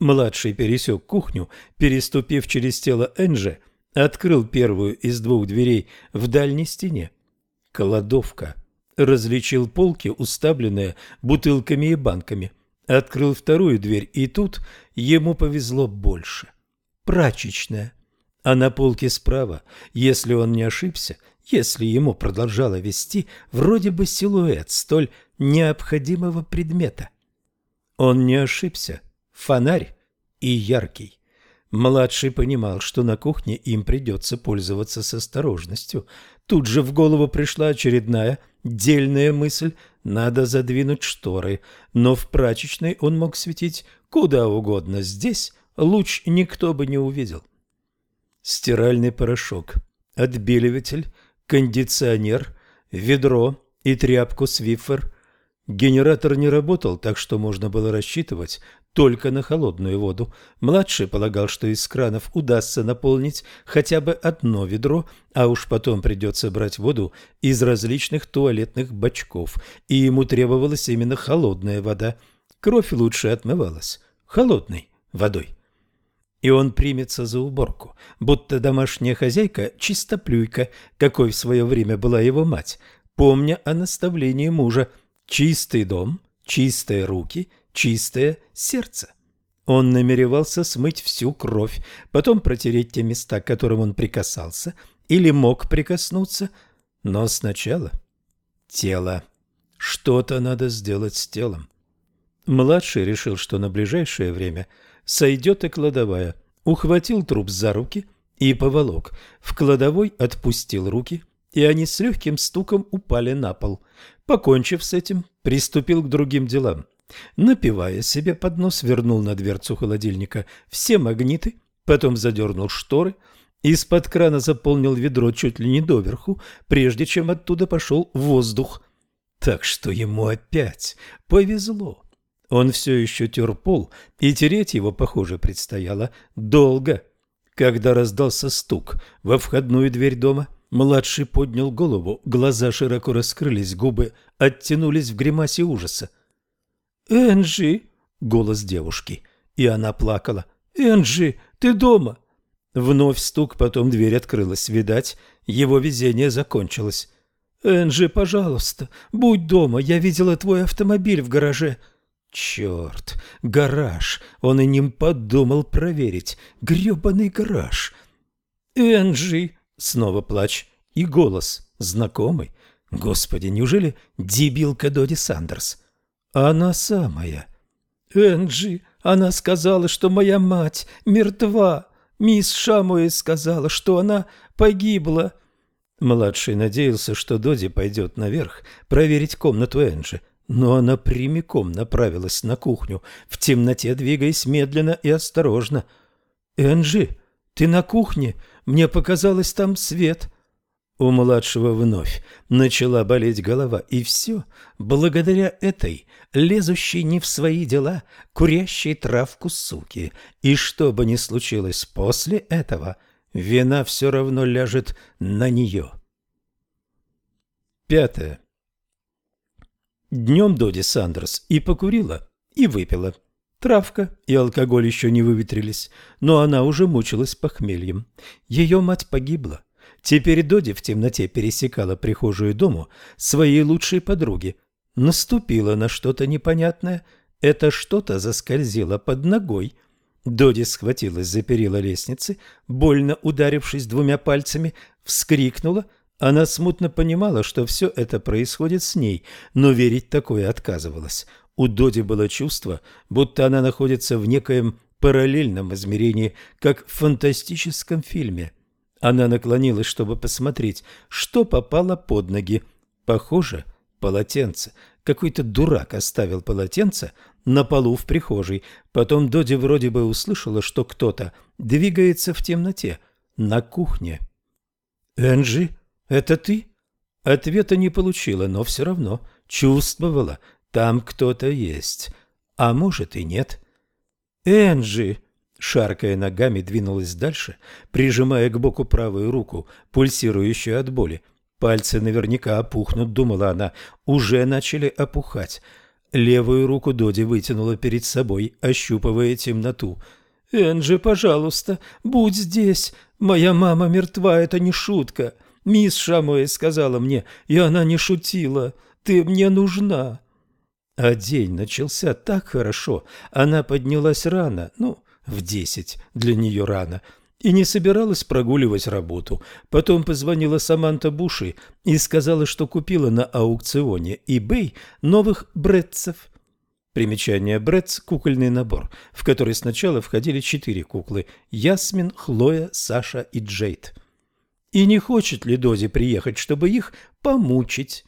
Младший пересек кухню, переступив через тело Энджи, открыл первую из двух дверей в дальней стене. Кладовка. Различил полки, уставленные бутылками и банками. Открыл вторую дверь, и тут ему повезло больше. Прачечная а на полке справа, если он не ошибся, если ему продолжало вести вроде бы силуэт столь необходимого предмета. Он не ошибся. Фонарь и яркий. Младший понимал, что на кухне им придется пользоваться с осторожностью. Тут же в голову пришла очередная дельная мысль – надо задвинуть шторы. Но в прачечной он мог светить куда угодно. Здесь луч никто бы не увидел стиральный порошок, отбеливатель, кондиционер, ведро и тряпку Свиффер. Генератор не работал, так что можно было рассчитывать только на холодную воду. Младший полагал, что из кранов удастся наполнить хотя бы одно ведро, а уж потом придется брать воду из различных туалетных бачков, и ему требовалась именно холодная вода. Кровь лучше отмывалась холодной водой и он примется за уборку, будто домашняя хозяйка чистоплюйка, какой в свое время была его мать, помня о наставлении мужа «чистый дом, чистые руки, чистое сердце». Он намеревался смыть всю кровь, потом протереть те места, к которым он прикасался или мог прикоснуться, но сначала тело. Что-то надо сделать с телом. Младший решил, что на ближайшее время – сойдет и кладовая. Ухватил труп за руки и поволок. В кладовой отпустил руки, и они с легким стуком упали на пол. Покончив с этим, приступил к другим делам. Напивая себе под нос, вернул на дверцу холодильника все магниты, потом задернул шторы, из-под крана заполнил ведро чуть ли не доверху, прежде чем оттуда пошел воздух. Так что ему опять повезло. Он все еще тер пол, и тереть его, похоже, предстояло долго. Когда раздался стук во входную дверь дома, младший поднял голову, глаза широко раскрылись, губы оттянулись в гримасе ужаса. «Энджи!» — голос девушки, и она плакала. «Энджи, ты дома?» Вновь стук, потом дверь открылась. Видать, его везение закончилось. «Энджи, пожалуйста, будь дома, я видела твой автомобиль в гараже». Черт, гараж! Он и не подумал проверить. Гребаный гараж! Энджи! Снова плач. И голос. Знакомый. Господи, неужели дебилка Доди Сандерс? Она самая. Энджи, она сказала, что моя мать мертва. Мисс Шамуэ сказала, что она погибла. Младший надеялся, что Доди пойдет наверх проверить комнату Энджи но она прямиком направилась на кухню, в темноте двигаясь медленно и осторожно. «Энджи, ты на кухне? Мне показалось, там свет». У младшего вновь начала болеть голова, и все благодаря этой, лезущей не в свои дела, курящей травку суки. И что бы ни случилось после этого, вина все равно ляжет на нее. Пятое. Днем Доди Сандерс и покурила, и выпила. Травка и алкоголь еще не выветрились, но она уже мучилась похмельем. Ее мать погибла. Теперь Доди в темноте пересекала прихожую дому своей лучшей подруги. Наступила на что-то непонятное. Это что-то заскользило под ногой. Доди схватилась за перила лестницы, больно ударившись двумя пальцами, вскрикнула. Она смутно понимала, что все это происходит с ней, но верить такое отказывалась. У Доди было чувство, будто она находится в некоем параллельном измерении, как в фантастическом фильме. Она наклонилась, чтобы посмотреть, что попало под ноги. Похоже, полотенце. Какой-то дурак оставил полотенце на полу в прихожей. Потом Доди вроде бы услышала, что кто-то двигается в темноте на кухне. «Энджи, это ты?» Ответа не получила, но все равно чувствовала, там кто-то есть. А может и нет. «Энджи!» Шаркая ногами, двинулась дальше, прижимая к боку правую руку, пульсирующую от боли. Пальцы наверняка опухнут, думала она, уже начали опухать. Левую руку Доди вытянула перед собой, ощупывая темноту. «Энджи, пожалуйста, будь здесь. Моя мама мертва, это не шутка. Мисс Шамуэй сказала мне, и она не шутила. Ты мне нужна». А день начался так хорошо. Она поднялась рано, ну, в десять, для нее рано, и не собиралась прогуливать работу. Потом позвонила Саманта Буши и сказала, что купила на аукционе eBay новых бретцев. Примечание Бретц – кукольный набор, в который сначала входили четыре куклы – Ясмин, Хлоя, Саша и Джейд. И не хочет ли Дози приехать, чтобы их помучить?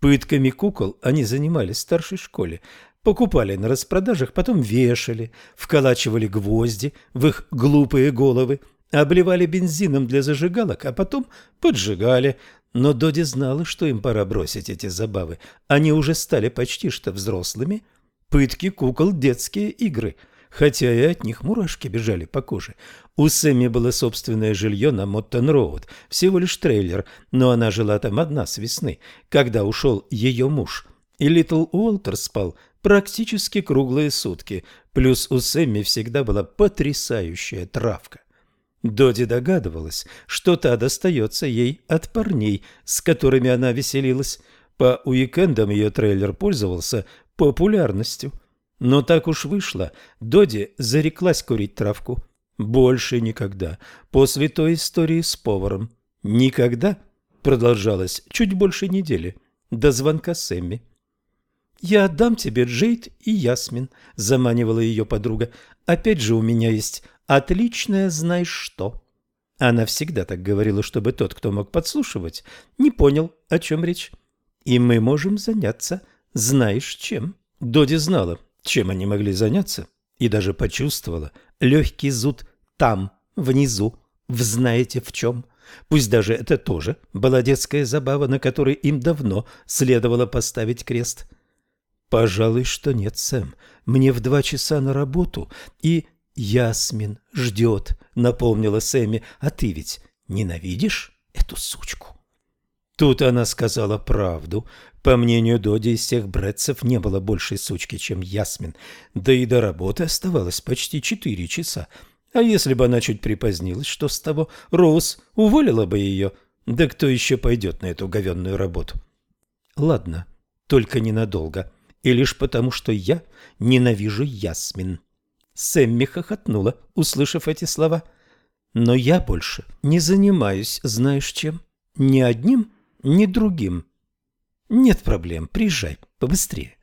Пытками кукол они занимались в старшей школе. Покупали на распродажах, потом вешали, вколачивали гвозди в их глупые головы, обливали бензином для зажигалок, а потом поджигали. Но Доди знала, что им пора бросить эти забавы. Они уже стали почти что взрослыми. Пытки кукол – детские игры, хотя и от них мурашки бежали по коже. У Сэмми было собственное жилье на Моттон-Роуд, всего лишь трейлер, но она жила там одна с весны, когда ушел ее муж. И Литл Уолтер спал практически круглые сутки, плюс у Сэмми всегда была потрясающая травка. Доди догадывалась, что та достается ей от парней, с которыми она веселилась. По уикендам ее трейлер пользовался популярностью. Но так уж вышло, Доди зареклась курить травку. Больше никогда. После той истории с поваром. Никогда продолжалось чуть больше недели. До звонка Сэмми. «Я отдам тебе Джейд и Ясмин», — заманивала ее подруга. «Опять же у меня есть отличное знаешь что». Она всегда так говорила, чтобы тот, кто мог подслушивать, не понял, о чем речь. «И мы можем заняться знаешь чем». Доди знала, чем они могли заняться, и даже почувствовала легкий зуд там, внизу, в знаете в чем. Пусть даже это тоже была детская забава, на которой им давно следовало поставить крест – «Пожалуй, что нет, Сэм. Мне в два часа на работу, и Ясмин ждет», — напомнила Сэмми. «А ты ведь ненавидишь эту сучку?» Тут она сказала правду. По мнению Доди, из всех бретцев не было большей сучки, чем Ясмин. Да и до работы оставалось почти четыре часа. А если бы она чуть припозднилась, что с того? Роуз уволила бы ее. Да кто еще пойдет на эту говенную работу? Ладно, только ненадолго и лишь потому, что я ненавижу Ясмин. Сэмми хохотнула, услышав эти слова. Но я больше не занимаюсь, знаешь чем, ни одним, ни другим. Нет проблем, приезжай побыстрее.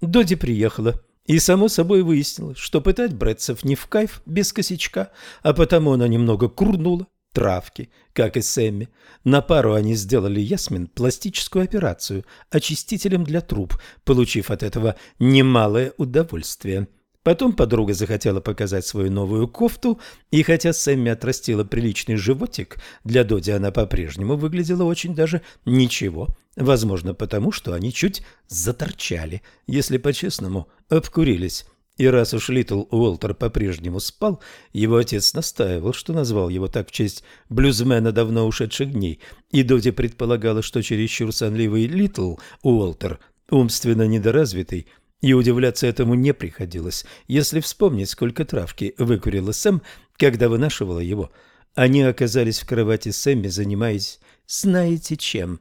Доди приехала и, само собой, выяснила, что пытать братцев не в кайф без косячка, а потому она немного курнула травки, как и Сэмми. На пару они сделали Ясмин пластическую операцию очистителем для труб, получив от этого немалое удовольствие. Потом подруга захотела показать свою новую кофту, и хотя Сэмми отрастила приличный животик, для Доди она по-прежнему выглядела очень даже ничего. Возможно, потому что они чуть заторчали, если по-честному обкурились. И раз уж Литл Уолтер по-прежнему спал, его отец настаивал, что назвал его так в честь блюзмена давно ушедших дней, и Доди предполагала, что чересчур сонливый Литл Уолтер умственно недоразвитый, и удивляться этому не приходилось, если вспомнить, сколько травки выкурила Сэм, когда вынашивала его. Они оказались в кровати Сэмми, занимаясь знаете чем.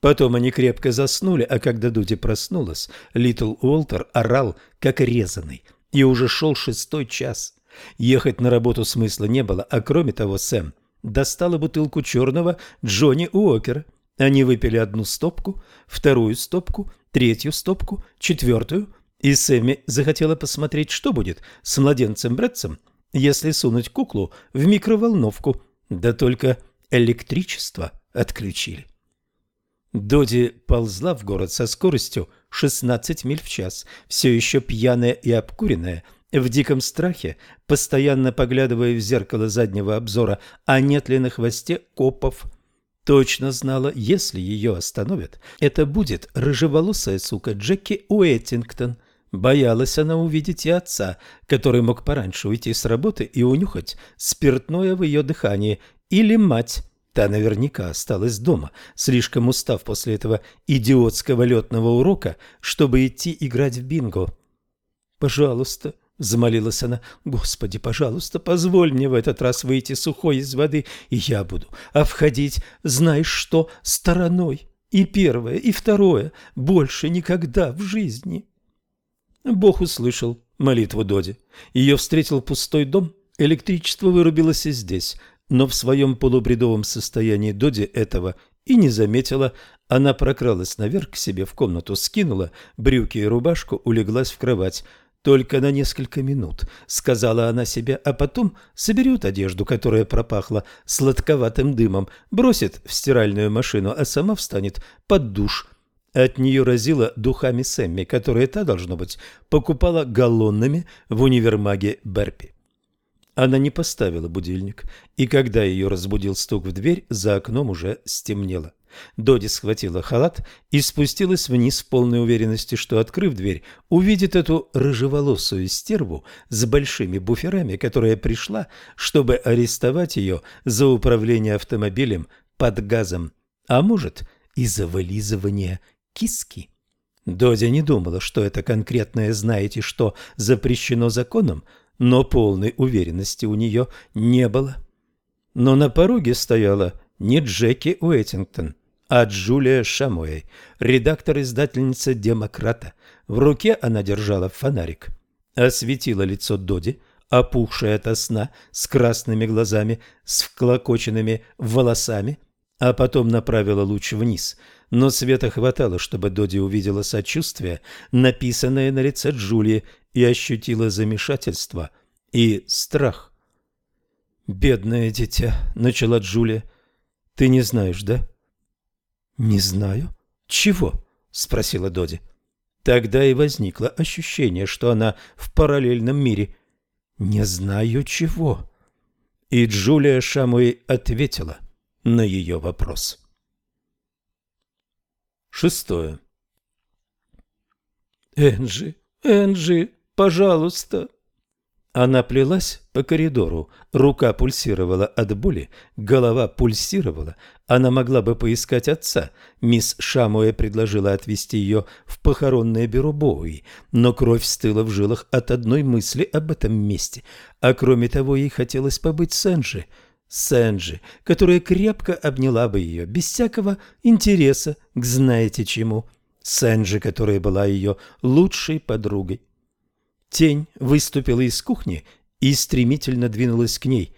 Потом они крепко заснули, а когда Дуди проснулась, Литл Уолтер орал, как резанный, и уже шел шестой час. Ехать на работу смысла не было, а кроме того Сэм достала бутылку черного Джонни Уокера. Они выпили одну стопку, вторую стопку, третью стопку, четвертую, и Сэмми захотела посмотреть, что будет с младенцем Брэдсом, если сунуть куклу в микроволновку. Да только электричество отключили. Доди ползла в город со скоростью 16 миль в час, все еще пьяная и обкуренная, в диком страхе, постоянно поглядывая в зеркало заднего обзора, а нет ли на хвосте копов. Точно знала, если ее остановят, это будет рыжеволосая сука Джеки Уэттингтон. Боялась она увидеть и отца, который мог пораньше уйти с работы и унюхать спиртное в ее дыхании, или мать, Та наверняка осталась дома, слишком устав после этого идиотского летного урока, чтобы идти играть в бинго. «Пожалуйста», — замолилась она, — «Господи, пожалуйста, позволь мне в этот раз выйти сухой из воды, и я буду обходить, знаешь что, стороной. И первое, и второе, больше никогда в жизни». Бог услышал молитву Доди. Ее встретил пустой дом, электричество вырубилось и здесь, но в своем полубредовом состоянии Доди этого и не заметила. Она прокралась наверх к себе в комнату, скинула брюки и рубашку, улеглась в кровать. «Только на несколько минут», — сказала она себе, а потом соберет одежду, которая пропахла сладковатым дымом, бросит в стиральную машину, а сама встанет под душ. От нее разило духами Сэмми, которые та, должно быть, покупала галлонными в универмаге Берпи. Она не поставила будильник, и когда ее разбудил стук в дверь, за окном уже стемнело. Доди схватила халат и спустилась вниз в полной уверенности, что, открыв дверь, увидит эту рыжеволосую стерву с большими буферами, которая пришла, чтобы арестовать ее за управление автомобилем под газом, а может и за вылизывание киски. Доди не думала, что это конкретное «знаете что» запрещено законом, но полной уверенности у нее не было. Но на пороге стояла не Джеки Уэттингтон, а Джулия Шамуэй, редактор-издательница «Демократа». В руке она держала фонарик. Осветила лицо Доди, опухшее ото сна, с красными глазами, с вклокоченными волосами, а потом направила луч вниз. Но света хватало, чтобы Доди увидела сочувствие, написанное на лице Джулии, и ощутила замешательство и страх. «Бедное дитя», — начала Джулия. «Ты не знаешь, да?» «Не знаю». «Чего?» — спросила Доди. Тогда и возникло ощущение, что она в параллельном мире. «Не знаю чего». И Джулия Шамуэй ответила на ее вопрос. Шестое. «Энджи, Энджи, пожалуйста!» Она плелась по коридору, рука пульсировала от боли, голова пульсировала. Она могла бы поискать отца. Мисс Шамуэ предложила отвезти ее в похоронное бюро Боуи, но кровь стыла в жилах от одной мысли об этом месте. А кроме того, ей хотелось побыть с Энджи. Сэнджи, которая крепко обняла бы ее, без всякого интереса к знаете чему. Сэнджи, которая была ее лучшей подругой. Тень выступила из кухни и стремительно двинулась к ней.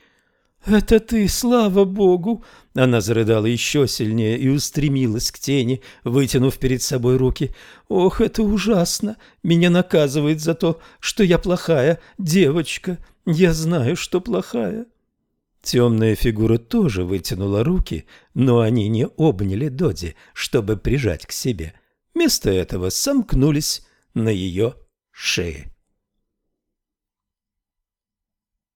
«Это ты, слава богу!» Она зарыдала еще сильнее и устремилась к тени, вытянув перед собой руки. «Ох, это ужасно! Меня наказывает за то, что я плохая девочка. Я знаю, что плохая». Темная фигура тоже вытянула руки, но они не обняли Доди, чтобы прижать к себе. Вместо этого сомкнулись на ее шее.